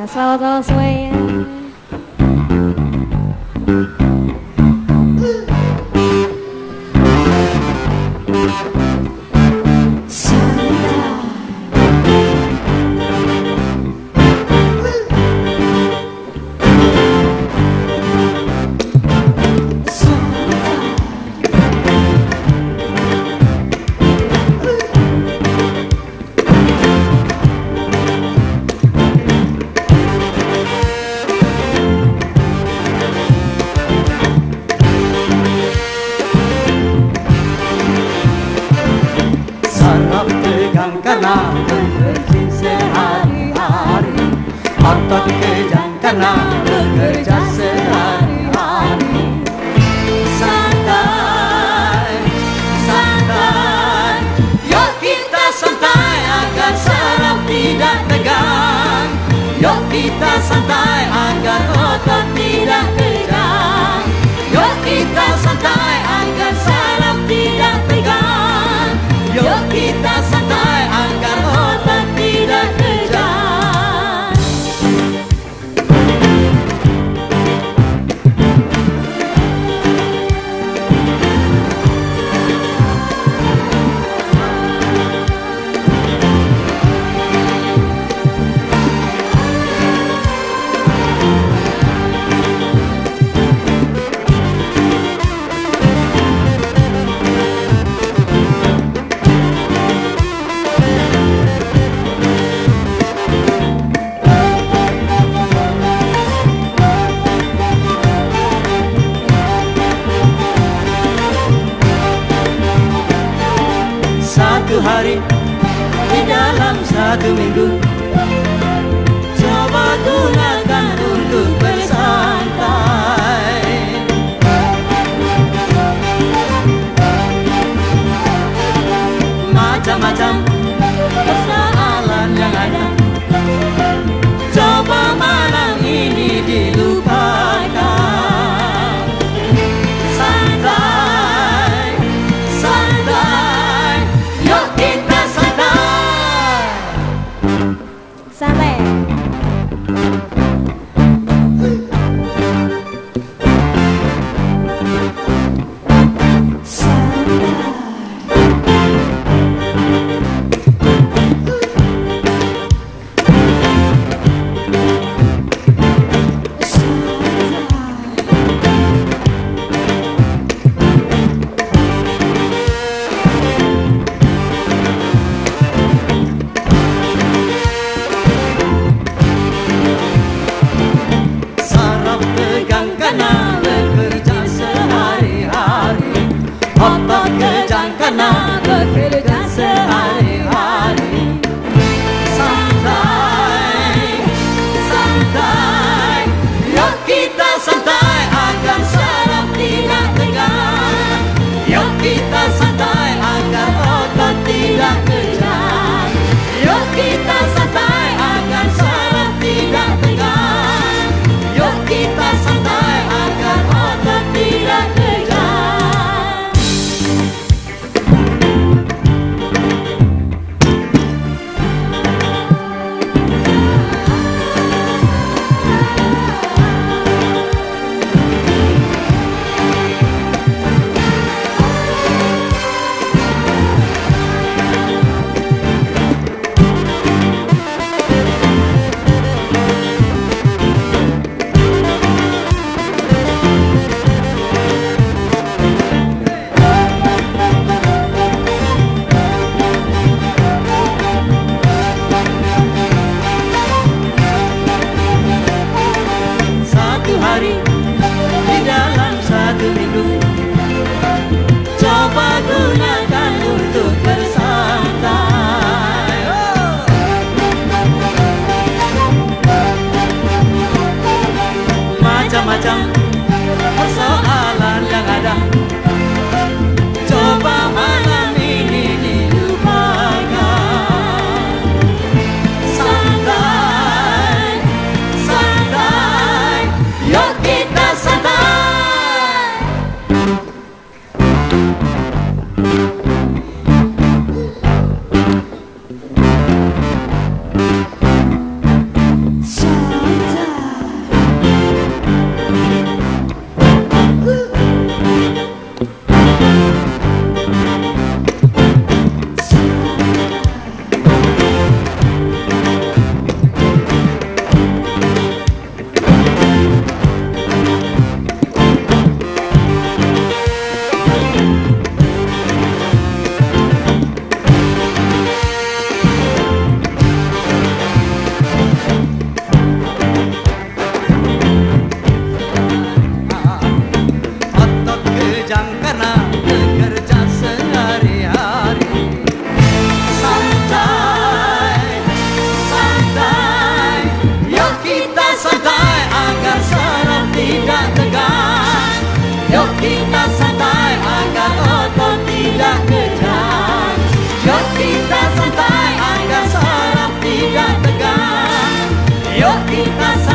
I saw those waves. canal, canal, canal, canal, canal, hari Di dalam satu minggu. panjang karena bekerja sehari-hari. Santai, santai Yuk kita santai agar saraf tidak tegang. Yuk kita santai agar otot tidak kejang. Yuk kita santai agar saraf tidak tegang. Yuk kita santai